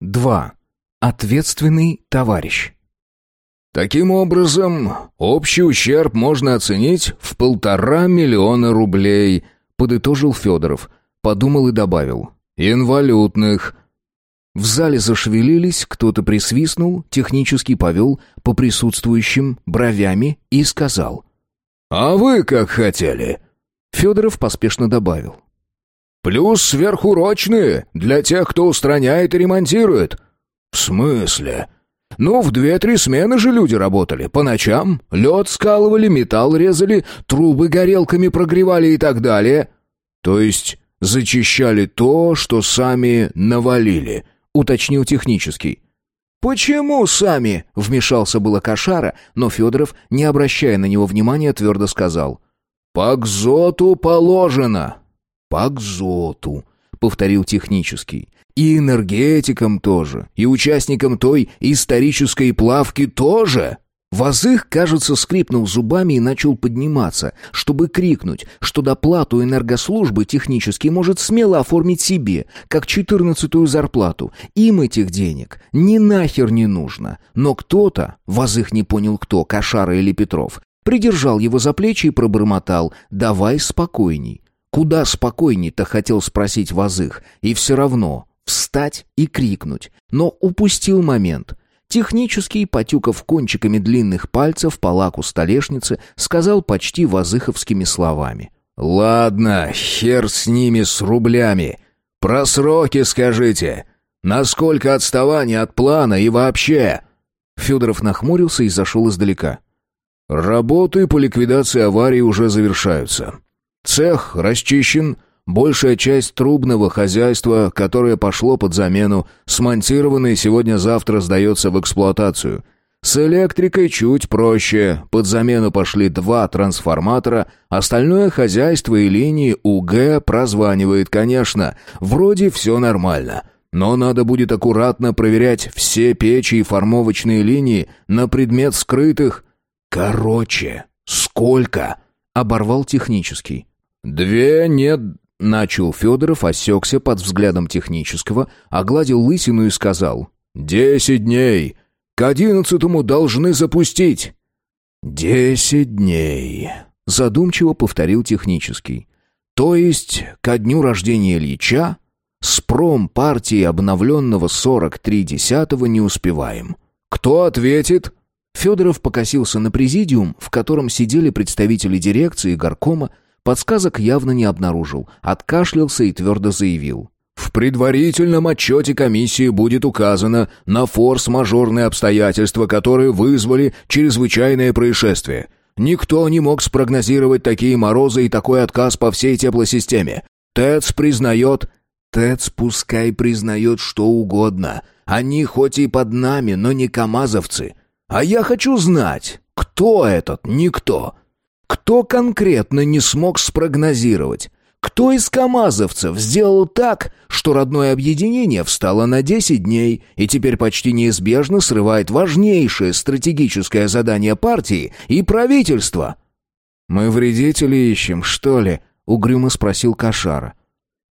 2. Ответственный товарищ. Таким образом, общий ущерб можно оценить в полтора миллиона рублей, подытожил Федоров, подумал и добавил. Инвалютных. В зале зашевелились, кто-то присвистнул, технически повел по присутствующим бровями и сказал. «А вы как хотели?» Федоров поспешно добавил. «Плюс сверхурочные для тех, кто устраняет и ремонтирует». «В смысле?» «Ну, в две-три смены же люди работали. По ночам лед скалывали, металл резали, трубы горелками прогревали и так далее». «То есть зачищали то, что сами навалили», — уточнил технический. «Почему сами?» — вмешался было Кошара, но Федоров, не обращая на него внимания, твердо сказал. «По кзоту положено». «По кзоту», — повторил технический. «И энергетикам тоже, и участникам той исторической плавки тоже». Вазых, кажется, скрипнул зубами и начал подниматься, чтобы крикнуть, что доплату энергослужбы технически может смело оформить себе, как четырнадцатую зарплату. Им этих денег ни нахер не нужно. Но кто-то, Вазых не понял кто, Кошара или Петров, придержал его за плечи и пробормотал «давай спокойней». Куда спокойней-то хотел спросить Вазых, и все равно встать и крикнуть, но упустил момент — Технический, потюкав кончиками длинных пальцев по лаку столешницы, сказал почти вазыховскими словами. «Ладно, хер с ними, с рублями. Про сроки скажите. Насколько отставание от плана и вообще?» Федоров нахмурился и зашел издалека. «Работы по ликвидации аварии уже завершаются. Цех расчищен, Большая часть трубного хозяйства, которое пошло под замену, смонтировано и сегодня-завтра сдается в эксплуатацию. С электрикой чуть проще. Под замену пошли два трансформатора, остальное хозяйство и линии УГ прозванивает, конечно. Вроде все нормально. Но надо будет аккуратно проверять все печи и формовочные линии на предмет скрытых... Короче, сколько? Оборвал технический. «Две, нет, Начал Федоров, осекся под взглядом технического, огладил лысину и сказал «Десять дней! К одиннадцатому должны запустить!» «Десять дней!» — задумчиво повторил технический. «То есть ко дню рождения Ильича с промпартии обновленного сорок три десятого не успеваем. Кто ответит?» Федоров покосился на президиум, в котором сидели представители дирекции и горкома, Подсказок явно не обнаружил, откашлялся и твердо заявил. В предварительном отчете комиссии будет указано на форс-мажорные обстоятельства, которые вызвали чрезвычайное происшествие. Никто не мог спрогнозировать такие морозы и такой отказ по всей теплосистеме. ТЭЦ признает... ТЭЦ пускай признает что угодно. Они хоть и под нами, но не камазовцы. А я хочу знать, кто этот никто. Кто конкретно не смог спрогнозировать? Кто из камазовцев сделал так, что родное объединение встало на 10 дней и теперь почти неизбежно срывает важнейшее стратегическое задание партии и правительства? «Мы вредители ищем, что ли?» — угрюмо спросил Кошара.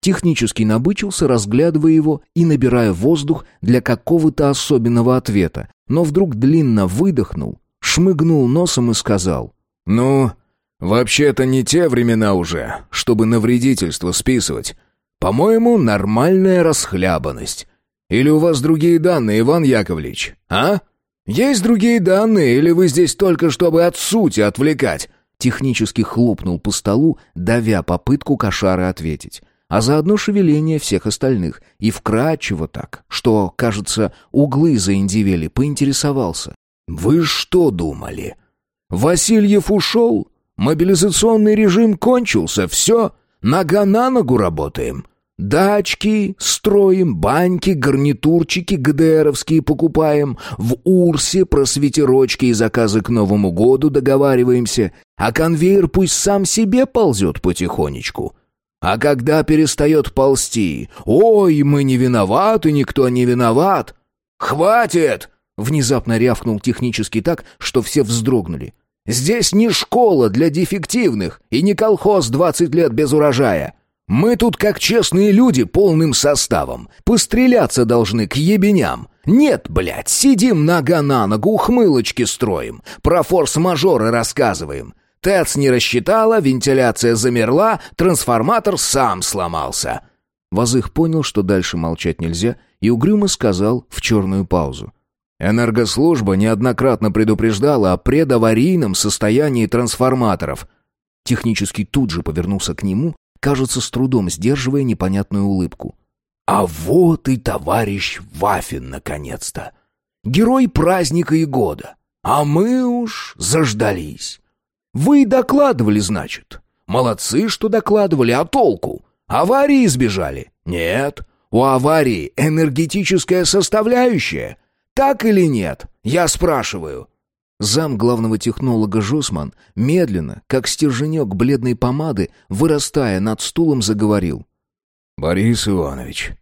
Технически набычился, разглядывая его и набирая воздух для какого-то особенного ответа, но вдруг длинно выдохнул, шмыгнул носом и сказал «Ну, Вообще-то не те времена уже, чтобы на вредительство списывать. По-моему, нормальная расхлябанность. Или у вас другие данные, Иван Яковлевич? А? Есть другие данные, или вы здесь только чтобы от сути отвлекать?» Технически хлопнул по столу, давя попытку кошары ответить. А заодно шевеление всех остальных. И вкрадчиво так, что, кажется, углы заиндивели, поинтересовался. «Вы что думали? Васильев ушел? Мобилизационный режим кончился, все, нога на ногу работаем. Дачки строим, баньки, гарнитурчики ГДРовские покупаем, в Урсе про свитерочки и заказы к Новому году договариваемся, а конвейер пусть сам себе ползет потихонечку. А когда перестает ползти, ой, мы не виноваты, никто не виноват. Хватит! Внезапно рявкнул технически так, что все вздрогнули. Здесь не школа для дефективных и не колхоз двадцать лет без урожая. Мы тут как честные люди полным составом. Постреляться должны к ебеням. Нет, блядь, сидим нога на ногу, ухмылочки строим. Про форс-мажоры рассказываем. ТЭЦ не рассчитала, вентиляция замерла, трансформатор сам сломался. Вазых понял, что дальше молчать нельзя, и угрюмо сказал в черную паузу. Энергослужба неоднократно предупреждала о предаварийном состоянии трансформаторов. Технический тут же повернулся к нему, кажется, с трудом сдерживая непонятную улыбку. «А вот и товарищ Вафин, наконец-то! Герой праздника и года! А мы уж заждались! Вы докладывали, значит? Молодцы, что докладывали, а толку? Аварии избежали? Нет, у аварии энергетическая составляющая. Так или нет? Я спрашиваю». Зам главного технолога Жусман медленно, как стерженек бледной помады, вырастая над стулом, заговорил. «Борис Иванович,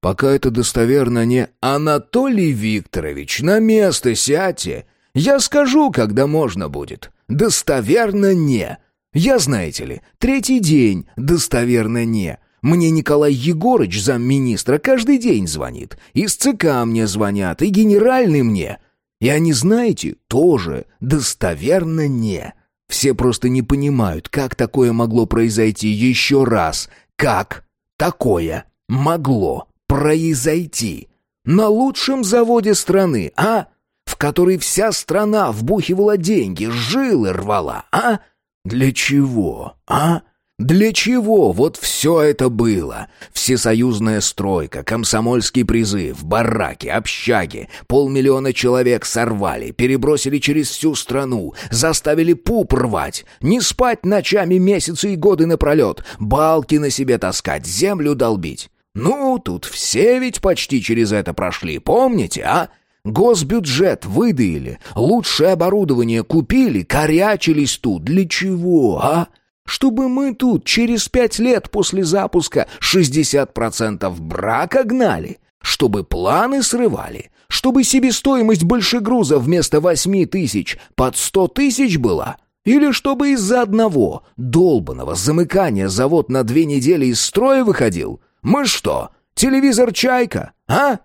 пока это достоверно не... Анатолий Викторович, на место сядьте. Я скажу, когда можно будет. Достоверно не. Я, знаете ли, третий день достоверно не. Мне Николай Егорыч, замминистра, каждый день звонит. Из ЦК мне звонят, и генеральный мне. И они, знаете, тоже достоверно не. Все просто не понимают, как такое могло произойти еще раз. Как такое могло произойти? На лучшем заводе страны, а? В который вся страна вбухивала деньги, жилы рвала, а? Для чего, а? Для чего вот все это было? Всесоюзная стройка, комсомольский призыв, бараки, общаги, полмиллиона человек сорвали, перебросили через всю страну, заставили пуп рвать, не спать ночами месяцы и годы напролет, балки на себе таскать, землю долбить. Ну, тут все ведь почти через это прошли, помните, а? Госбюджет выдаили, лучшее оборудование купили, корячились тут. Для чего, а? Чтобы мы тут через пять лет после запуска 60% брака гнали? Чтобы планы срывали? Чтобы себестоимость большегруза вместо 8 тысяч под 100 тысяч была? Или чтобы из-за одного долбанного замыкания завод на две недели из строя выходил? Мы что, телевизор «Чайка», а?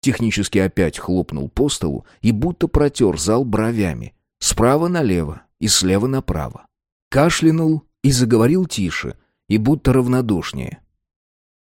Технически опять хлопнул по столу и будто протер зал бровями. Справа налево и слева направо. Кашлянул и заговорил тише, и будто равнодушнее.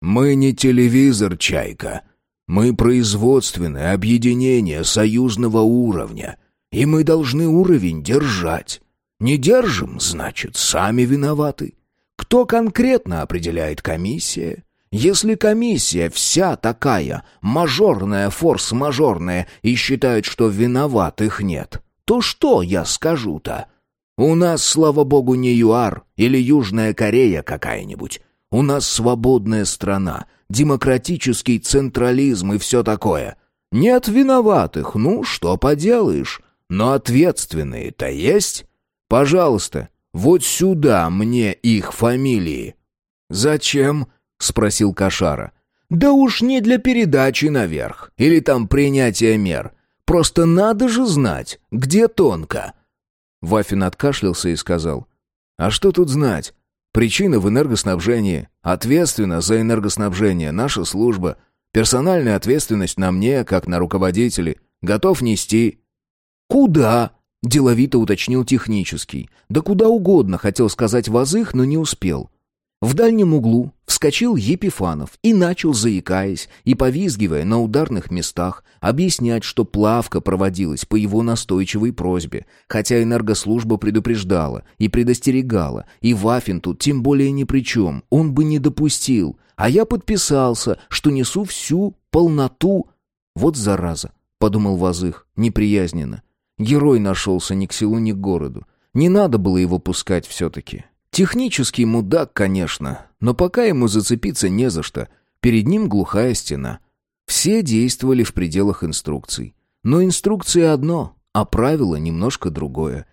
«Мы не телевизор, Чайка. Мы производственное объединение союзного уровня, и мы должны уровень держать. Не держим, значит, сами виноваты. Кто конкретно определяет комиссия? Если комиссия вся такая, мажорная, форс-мажорная, и считает, что виноватых нет, то что я скажу-то? У нас, слава богу, не ЮАР или Южная Корея какая-нибудь. У нас свободная страна, демократический централизм и все такое. Нет виноватых, ну, что поделаешь. Но ответственные-то есть? Пожалуйста, вот сюда мне их фамилии». «Зачем?» — спросил Кошара. «Да уж не для передачи наверх, или там принятия мер. Просто надо же знать, где тонко». Вафин откашлялся и сказал. «А что тут знать? Причина в энергоснабжении. Ответственна за энергоснабжение наша служба. Персональная ответственность на мне, как на руководителе. Готов нести». «Куда?» — деловито уточнил технический. «Да куда угодно», — хотел сказать Вазых, но не успел. В дальнем углу вскочил Епифанов и начал, заикаясь и повизгивая на ударных местах, объяснять, что плавка проводилась по его настойчивой просьбе, хотя энергослужба предупреждала и предостерегала, и Вафин тут тем более ни при чем, он бы не допустил, а я подписался, что несу всю полноту. Вот зараза, подумал Вазых, неприязненно. Герой нашелся ни к селу, ни к городу. Не надо было его пускать все-таки. Технический мудак, конечно, но пока ему зацепиться не за что. Перед ним глухая стена. Все действовали в пределах инструкций. Но инструкция одно, а правило немножко другое.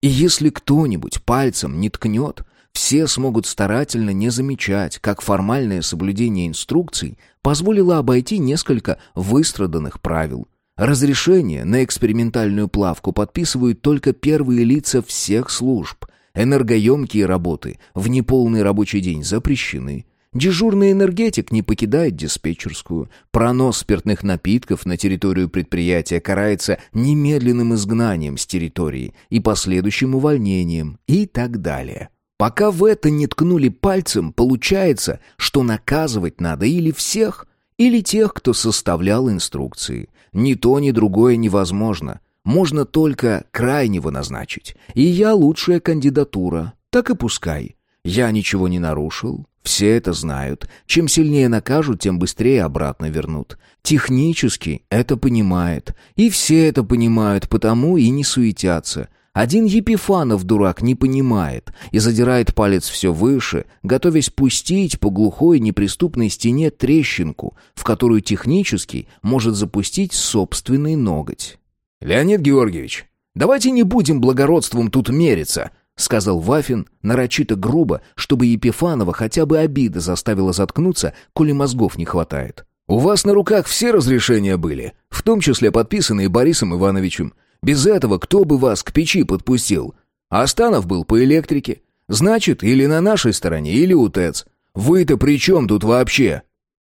И если кто-нибудь пальцем не ткнет, все смогут старательно не замечать, как формальное соблюдение инструкций позволило обойти несколько выстраданных правил. Разрешение на экспериментальную плавку подписывают только первые лица всех служб – Энергоемкие работы в неполный рабочий день запрещены. Дежурный энергетик не покидает диспетчерскую. Пронос спиртных напитков на территорию предприятия карается немедленным изгнанием с территории и последующим увольнением и так далее. Пока в это не ткнули пальцем, получается, что наказывать надо или всех, или тех, кто составлял инструкции. Ни то, ни другое невозможно. Можно только крайнего назначить. И я лучшая кандидатура. Так и пускай. Я ничего не нарушил, все это знают. Чем сильнее накажут, тем быстрее обратно вернут. Технически это понимает. И все это понимают, потому и не суетятся. Один Епифанов, дурак, не понимает и задирает палец все выше, готовясь пустить по глухой неприступной стене трещинку, в которую технически может запустить собственный ноготь. «Леонид Георгиевич, давайте не будем благородством тут мериться», — сказал Вафин, нарочито грубо, чтобы Епифанова хотя бы обида заставила заткнуться, коли мозгов не хватает. «У вас на руках все разрешения были, в том числе подписанные Борисом Ивановичем. Без этого кто бы вас к печи подпустил? Астанов был по электрике. Значит, или на нашей стороне, или у ТЭЦ. Вы-то при чем тут вообще?»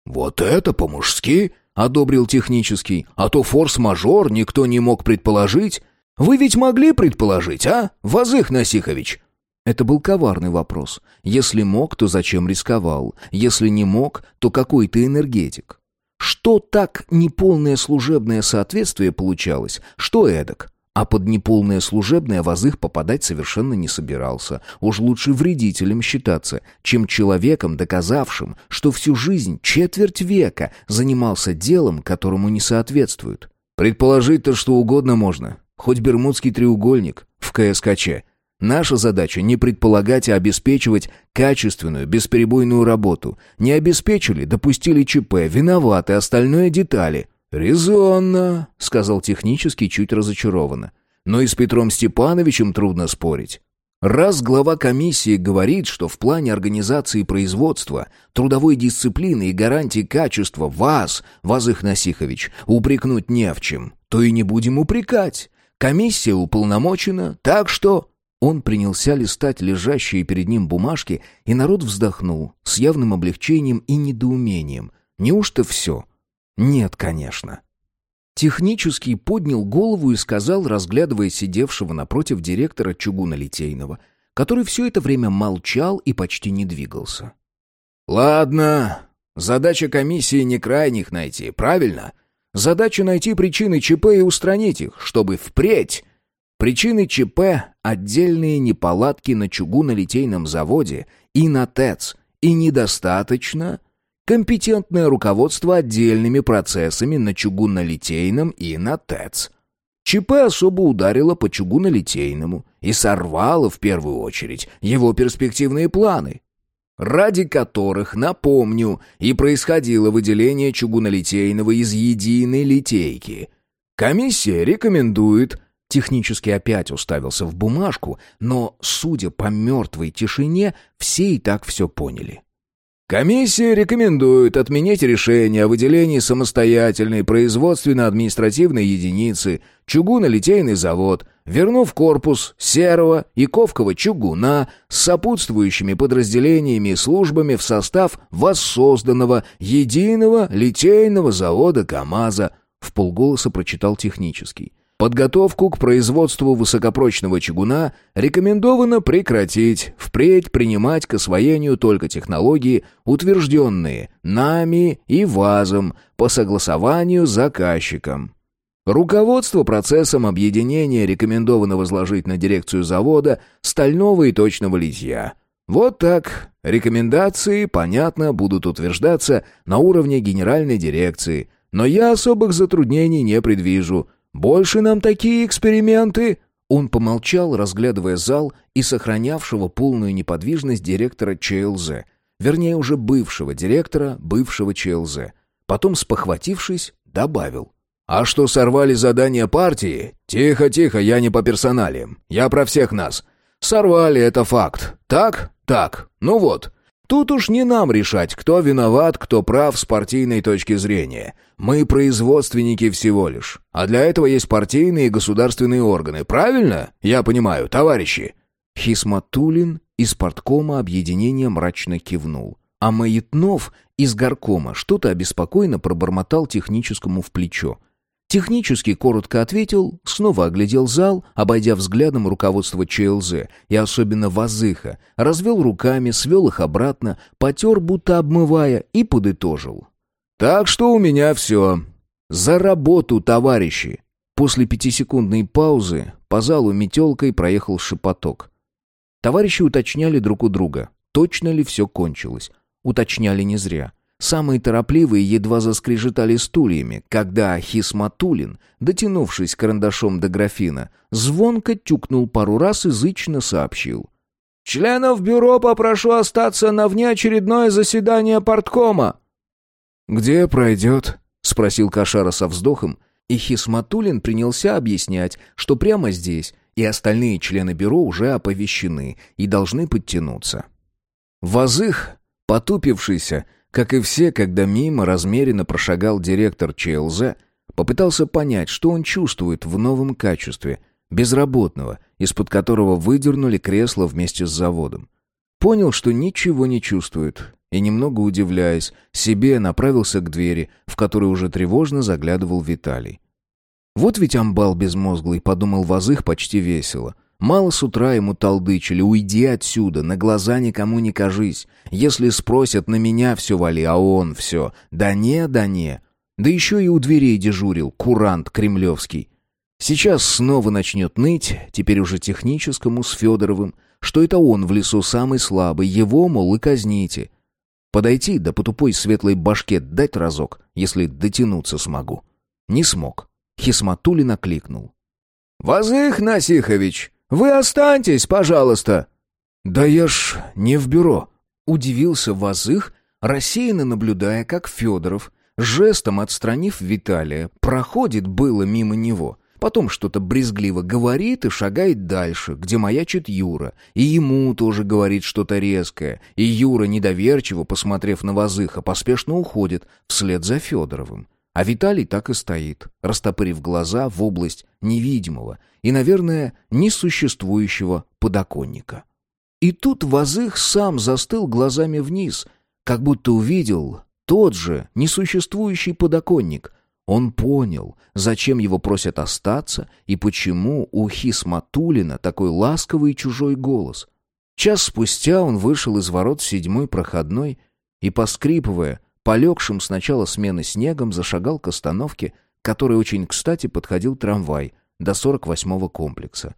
«Вот это по-мужски!» — одобрил технический. «А то форс-мажор никто не мог предположить. Вы ведь могли предположить, а, Вазых Насихович?» Это был коварный вопрос. Если мог, то зачем рисковал? Если не мог, то какой ты энергетик? Что так неполное служебное соответствие получалось? Что эдак? А под неполное служебное Вазых попадать совершенно не собирался. Уж лучше вредителем считаться, чем человеком, доказавшим, что всю жизнь, четверть века, занимался делом, которому не соответствует. Предположить-то что угодно можно. Хоть Бермудский треугольник в КСКЧ. Наша задача не предполагать, а обеспечивать качественную, бесперебойную работу. Не обеспечили, допустили ЧП, виноваты, остальное детали. «Резонно», — сказал технически чуть разочарованно. «Но и с Петром Степановичем трудно спорить. Раз глава комиссии говорит, что в плане организации производства, трудовой дисциплины и гарантии качества вас, Вазых Насихович, упрекнуть не в чем, то и не будем упрекать. Комиссия уполномочена, так что...» Он принялся листать лежащие перед ним бумажки, и народ вздохнул с явным облегчением и недоумением. Неужто все? Нет, конечно. Технический поднял голову и сказал, разглядывая сидевшего напротив директора чугунолитейного, который все это время молчал и почти не двигался. «Ладно, задача комиссии не крайних найти, правильно? Задача найти причины ЧП и устранить их, чтобы впредь... Причины ЧП — отдельные неполадки на чугунолитейном заводе и на ТЭЦ, и недостаточно компетентное руководство отдельными процессами на чугунолитейном и на ТЭЦ. ЧП особо ударило по чугунолитейному и сорвало в первую очередь его перспективные планы ради которых, напомню, и происходило выделение чугунолитейного из единой литейки. Комиссия рекомендует... Технически опять уставился в бумажку, но, судя по мертвой тишине, все и так все поняли. Комиссия рекомендует отменить решение о выделении самостоятельной производственно-административной единицы чугунолитейный завод, вернув корпус серого и ковкого чугуна с сопутствующими подразделениями и службами в состав воссозданного единого литейного завода КАМАЗа, в полголоса прочитал технический. Подготовку к производству высокопрочного чугуна рекомендовано прекратить, впредь принимать к освоению только технологии, утвержденные нами и ВАЗом по согласованию с заказчиком. Руководство процессом объединения рекомендовано возложить на дирекцию завода стального и точного литья. Вот так. Рекомендации, понятно, будут утверждаться на уровне генеральной дирекции, но я особых затруднений не предвижу – больше нам такие эксперименты?» Он помолчал, разглядывая зал и сохранявшего полную неподвижность директора ЧЛЗ. Вернее, уже бывшего директора бывшего ЧЛЗ. Потом, спохватившись, добавил. «А что сорвали задание партии? Тихо, тихо, я не по персоналиям. Я про всех нас. Сорвали, это факт. Так? Так. Ну вот. Тут уж не нам решать, кто виноват, кто прав с партийной точки зрения. Мы производственники всего лишь. А для этого есть партийные и государственные органы. Правильно? Я понимаю, товарищи. Хисматулин из порткома объединения мрачно кивнул. А Маятнов из горкома что-то обеспокоенно пробормотал техническому в плечо. Технически коротко ответил, снова оглядел зал, обойдя взглядом руководство ЧЛЗ и особенно Вазыха, развел руками, свел их обратно, потер, будто обмывая, и подытожил. «Так что у меня все. За работу, товарищи!» После пятисекундной паузы по залу метелкой проехал шепоток. Товарищи уточняли друг у друга, точно ли все кончилось. Уточняли не зря. Самые торопливые едва заскрежетали стульями, когда Хисматулин, дотянувшись карандашом до графина, звонко тюкнул пару раз и зычно сообщил. «Членов бюро попрошу остаться на внеочередное заседание порткома». «Где пройдет?» — спросил Кашара со вздохом, и Хисматулин принялся объяснять, что прямо здесь и остальные члены бюро уже оповещены и должны подтянуться. Вазых, потупившийся, как и все, когда мимо размеренно прошагал директор ЧЛЗ, попытался понять, что он чувствует в новом качестве, безработного, из-под которого выдернули кресло вместе с заводом. Понял, что ничего не чувствует, и, немного удивляясь, себе направился к двери, в которую уже тревожно заглядывал Виталий. «Вот ведь амбал безмозглый», — подумал Вазых почти весело. Мало с утра ему толдычили, уйди отсюда, на глаза никому не кажись. Если спросят, на меня все вали, а он все. Да не, да не. Да еще и у дверей дежурил, курант кремлевский. Сейчас снова начнет ныть, теперь уже техническому, с Федоровым, что это он в лесу самый слабый, его, мол, и казните. Подойти, да по тупой светлой башке дать разок, если дотянуться смогу. Не смог. Хисматулин окликнул. «Вазых Насихович, «Вы останьтесь, пожалуйста!» «Да я ж не в бюро!» Удивился Вазых, рассеянно наблюдая, как Федоров, жестом отстранив Виталия, проходит было мимо него. Потом что-то брезгливо говорит и шагает дальше, где маячит Юра. И ему тоже говорит что-то резкое. И Юра, недоверчиво посмотрев на Вазыха, поспешно уходит вслед за Федоровым. А Виталий так и стоит, растопырив глаза в область невидимого и, наверное, несуществующего подоконника. И тут Вазых сам застыл глазами вниз, как будто увидел тот же несуществующий подоконник. Он понял, зачем его просят остаться и почему у Хисматулина такой ласковый чужой голос. Час спустя он вышел из ворот седьмой проходной и, поскрипывая, Полегшим с начала смены снегом зашагал к остановке, которой очень кстати подходил трамвай до 48-го комплекса.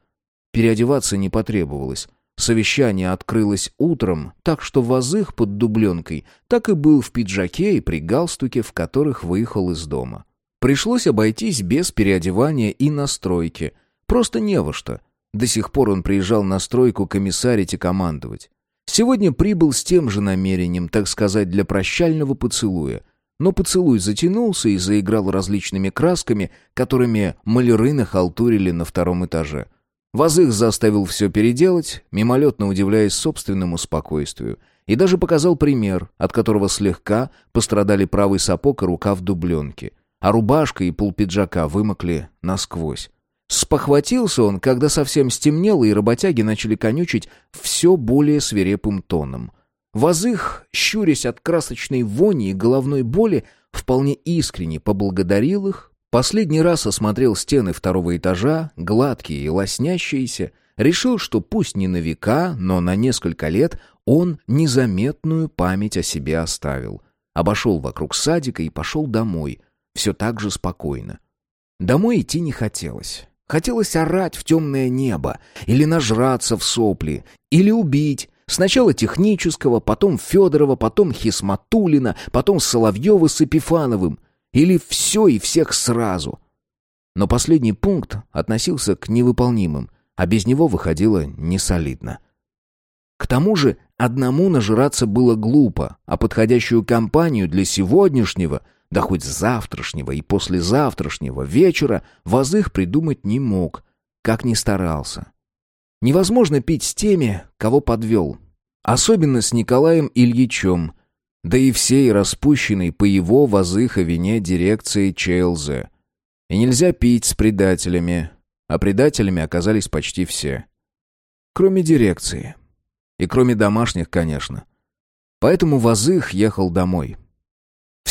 Переодеваться не потребовалось. Совещание открылось утром, так что Вазых под дубленкой так и был в пиджаке и при галстуке, в которых выехал из дома. Пришлось обойтись без переодевания и настройки. Просто не во что. До сих пор он приезжал на стройку комиссарить и командовать. Сегодня прибыл с тем же намерением, так сказать, для прощального поцелуя. Но поцелуй затянулся и заиграл различными красками, которыми маляры нахалтурили на втором этаже. Вазых заставил все переделать, мимолетно удивляясь собственному спокойствию, и даже показал пример, от которого слегка пострадали правый сапог и рука в дубленке, а рубашка и полпиджака вымокли насквозь. Спохватился он, когда совсем стемнело, и работяги начали конючить все более свирепым тоном. Вазых, щурясь от красочной вони и головной боли, вполне искренне поблагодарил их, последний раз осмотрел стены второго этажа, гладкие и лоснящиеся, решил, что пусть не на века, но на несколько лет он незаметную память о себе оставил. Обошел вокруг садика и пошел домой, все так же спокойно. Домой идти не хотелось. Хотелось орать в темное небо, или нажраться в сопли, или убить. Сначала Технического, потом Федорова, потом Хисматулина, потом Соловьева с Эпифановым. Или все и всех сразу. Но последний пункт относился к невыполнимым, а без него выходило несолидно. К тому же одному нажираться было глупо, а подходящую компанию для сегодняшнего да хоть завтрашнего и послезавтрашнего вечера Вазых придумать не мог, как ни старался. Невозможно пить с теми, кого подвел. Особенно с Николаем Ильичем, да и всей распущенной по его Вазыха вине дирекции ЧЛЗ. И нельзя пить с предателями, а предателями оказались почти все. Кроме дирекции. И кроме домашних, конечно. Поэтому Вазых ехал домой.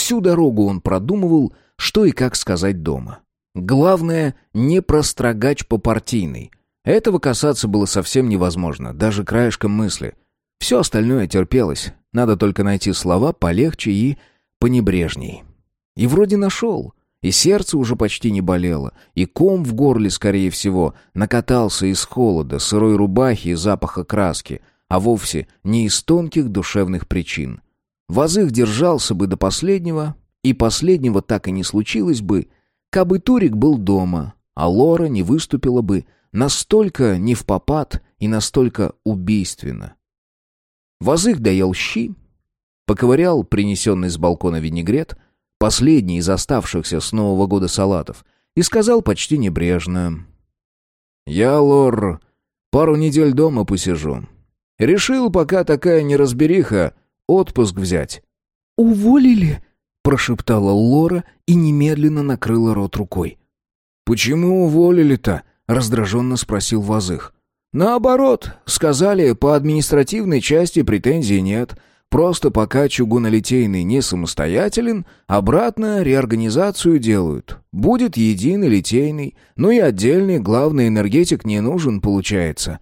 Всю дорогу он продумывал, что и как сказать дома. Главное, не прострогач по партийной. Этого касаться было совсем невозможно, даже краешком мысли. Все остальное терпелось. Надо только найти слова полегче и понебрежней. И вроде нашел. И сердце уже почти не болело, и ком в горле, скорее всего, накатался из холода, сырой рубахи и запаха краски, а вовсе не из тонких душевных причин. Вазых держался бы до последнего, и последнего так и не случилось бы, кабы Турик был дома, а Лора не выступила бы настолько не в попад и настолько убийственно. Вазых доел щи, поковырял принесенный с балкона винегрет — последний из оставшихся с Нового года салатов, и сказал почти небрежно. «Я, Лор, пару недель дома посижу. Решил, пока такая неразбериха, отпуск взять». «Уволили?» — прошептала Лора и немедленно накрыла рот рукой. «Почему уволили-то?» — раздраженно спросил Вазых. «Наоборот, сказали, по административной части претензий нет». Просто пока чугунолитейный не самостоятелен, обратно реорганизацию делают. Будет единый литейный, ну и отдельный главный энергетик не нужен, получается.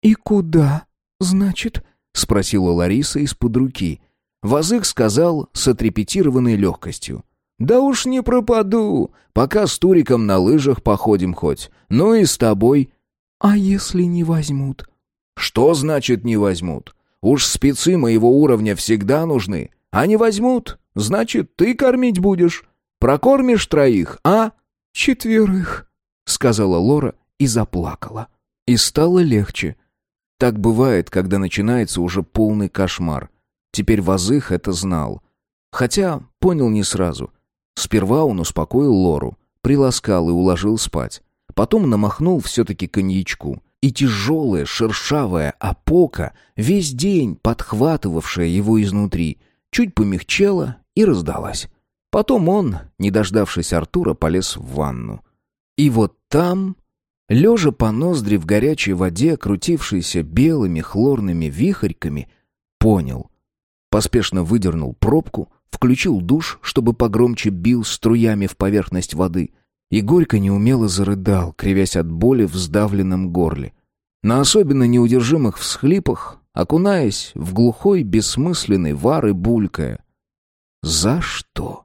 «И куда, значит?» — спросила Лариса из-под руки. Вазык сказал с отрепетированной легкостью. «Да уж не пропаду, пока с Туриком на лыжах походим хоть. Ну и с тобой». «А если не возьмут?» «Что значит не возьмут?» Уж спецы моего уровня всегда нужны. А не возьмут, значит, ты кормить будешь. Прокормишь троих, а?» «Четверых», — сказала Лора и заплакала. И стало легче. Так бывает, когда начинается уже полный кошмар. Теперь Вазых это знал. Хотя понял не сразу. Сперва он успокоил Лору, приласкал и уложил спать. Потом намахнул все-таки коньячку и тяжелая шершавая опока, весь день подхватывавшая его изнутри, чуть помягчела и раздалась. Потом он, не дождавшись Артура, полез в ванну. И вот там, лежа по ноздри в горячей воде, крутившейся белыми хлорными вихрьками, понял. Поспешно выдернул пробку, включил душ, чтобы погромче бил струями в поверхность воды — и горько неумело зарыдал, кривясь от боли в сдавленном горле. На особенно неудержимых всхлипах, окунаясь в глухой, бессмысленный вар и булькая. «За что?»